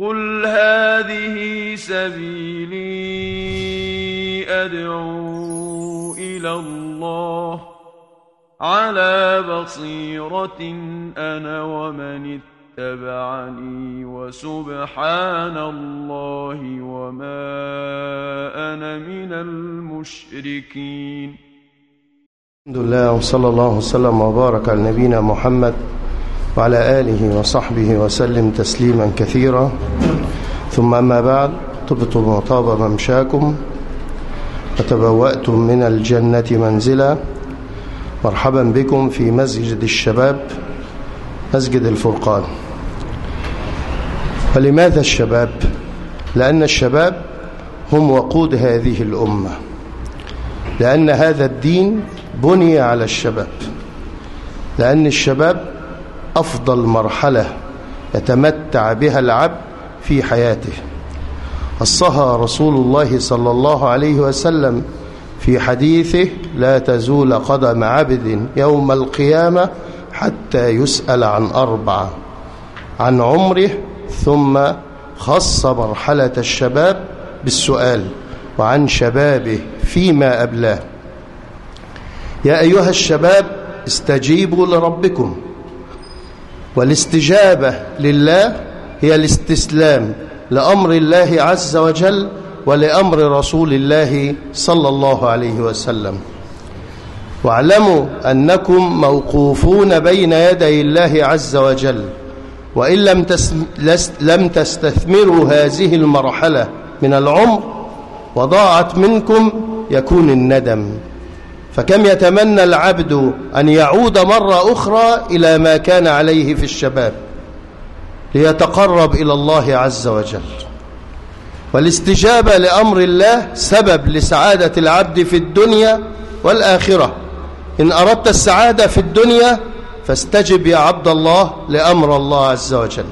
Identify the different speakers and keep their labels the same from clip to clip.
Speaker 1: قل هذه سبيلي أدعو إلى الله على بصيرة أنا ومن اتبعني وسبحان الله وما أنا من المشركين
Speaker 2: الحمد لله وصلى الله وسلم وبارك على نبينا محمد وعلى آله وصحبه وسلم تسليما كثيرا. ثم أما بعد طبتم وطاب ممشاكم وتبوأتم من الجنة منزلا. مرحبا بكم في مسجد الشباب مسجد الفرقان. ولماذا الشباب؟ لأن الشباب هم وقود هذه الأمة. لأن هذا الدين بني على الشباب. لأن الشباب أفضل مرحلة يتمتع بها العبد في حياته. وصها رسول الله صلى الله عليه وسلم في حديثه لا تزول قدم عبد يوم القيامة حتى يسأل عن أربعة عن عمره ثم خص مرحلة الشباب بالسؤال وعن شبابه فيما أبلاه. يا أيها الشباب استجيبوا لربكم. والاستجابة لله هي الاستسلام لأمر الله عز وجل ولأمر رسول الله صلى الله عليه وسلم. واعلموا أنكم موقوفون بين يدي الله عز وجل وإن لم, لم تستثمروا هذه المرحلة من العمر وضاعت منكم يكون الندم. فكم يتمنى العبد أن يعود مرة أخرى إلى ما كان عليه في الشباب ليتقرب إلى الله عز وجل؟ والاستجابة لأمر الله سبب لسعادة العبد في الدنيا والآخرة. إن أردت السعادة في الدنيا فاستجب يا عبد الله لأمر الله عز وجل.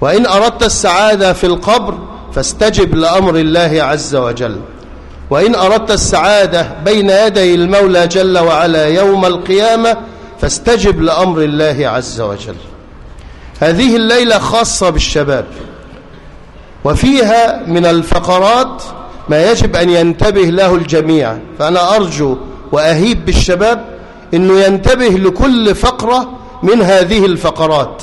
Speaker 2: وإن أردت السعادة في القبر فاستجب لأمر الله عز وجل. وإن أردت السعادة بين يدي المولى جل وعلا يوم القيامة فاستجب لأمر الله عز وجل. هذه الليلة خاصة بالشباب وفيها من الفقرات ما يجب أن ينتبه له الجميع. فأنا أرجو وأهيب بالشباب أنه ينتبه لكل فقرة من هذه الفقرات.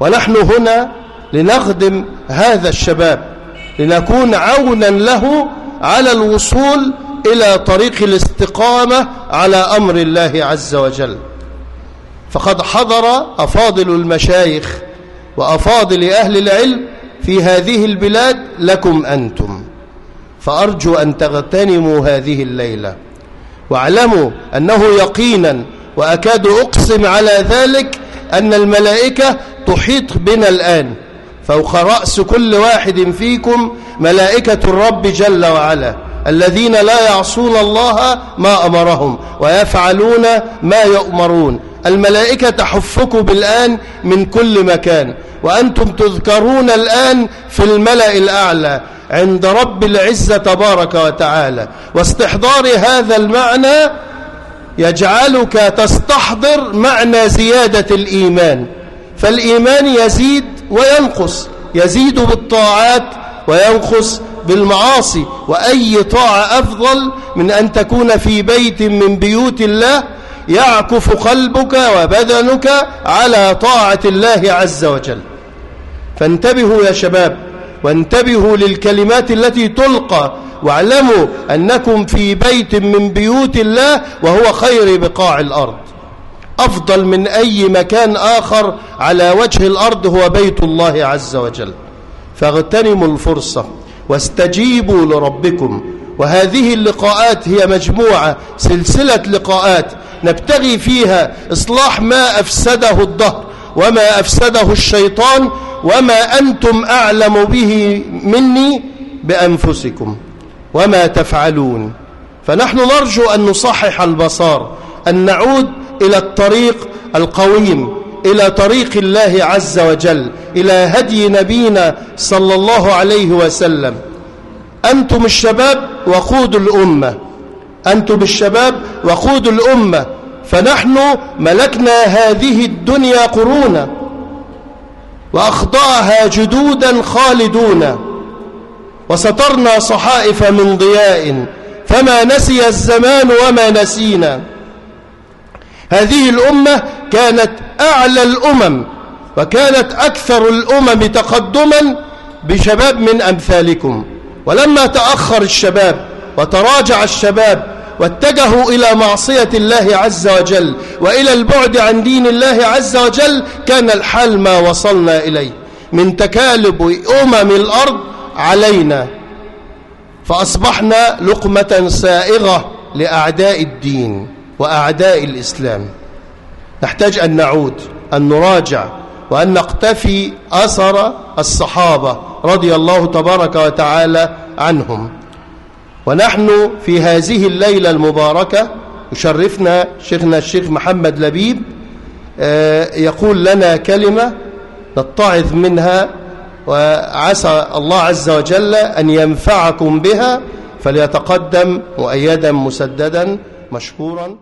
Speaker 2: ونحن هنا لنخدم هذا الشباب لنكون عونا له على الوصول إلى طريق الاستقامة على أمر الله عز وجل. فقد حضر أفاضل المشايخ وأفاضل أهل العلم في هذه البلاد لكم أنتم. فأرجو أن تغتنموا هذه الليلة. واعلموا أنه يقينا وأكاد أقسم على ذلك أن الملائكة تحيط بنا الآن. فوق رأس كل واحد فيكم ملائكة الرب جل وعلا الذين لا يعصون الله ما أمرهم ويفعلون ما يؤمرون. الملائكة تحفكم بالآن من كل مكان وأنتم تذكرون الآن في الملأ الأعلى عند رب العزة تبارك وتعالى. واستحضار هذا المعنى يجعلك تستحضر معنى زيادة الإيمان. فالإيمان يزيد وينقص يزيد بالطاعات وينقص بالمعاصي. وأي طاعة أفضل من أن تكون في بيت من بيوت الله يعكف قلبك وبدنك على طاعة الله عز وجل. فانتبهوا يا شباب وانتبهوا للكلمات التي تلقى. واعلموا أنكم في بيت من بيوت الله وهو خير بقاع الأرض. أفضل من أي مكان آخر على وجه الأرض هو بيت الله عز وجل. فاغتنموا الفرصة واستجيبوا لربكم. وهذه اللقاءات هي مجموعة سلسلة لقاءات نبتغي فيها إصلاح ما أفسده الظهر وما أفسده الشيطان وما أنتم أعلم به مني بأنفسكم. وما تفعلون. فنحن نرجو أن نصحح البصار أن نعود إلى الطريق القويم إلى طريق الله عز وجل إلى هدي نبينا صلى الله عليه وسلم. أنتم الشباب وقود الأمة. أنتم الشباب وقود الأمة. فنحن ملكنا هذه الدنيا قرونا وأخضعها جدودا خالدون وسترنا صحائف من ضياء. فما نسي الزمان وما نسينا. هذه الأمة كانت أعلى الأمم وكانت أكثر الأمم تقدما بشباب من أمثالكم. ولما تأخر الشباب وتراجع الشباب واتجهوا إلى معصية الله عز وجل وإلى البعد عن دين الله عز وجل كان الحال ما وصلنا إليه. من تكالب أمم الأرض علينا فأصبحنا لقمة سائغة لأعداء الدين. وأعداء الإسلام. نحتاج أن نعود أن نراجع وأن نقتفي أثر الصحابة رضي الله تبارك وتعالى عنهم. ونحن في هذه الليلة المباركة يشرفنا شيخنا الشيخ محمد لبيب يقول لنا كلمة نتعظ منها وعسى الله عز وجل أن ينفعكم بها فليتقدم مؤيدا مسددا مشكورا.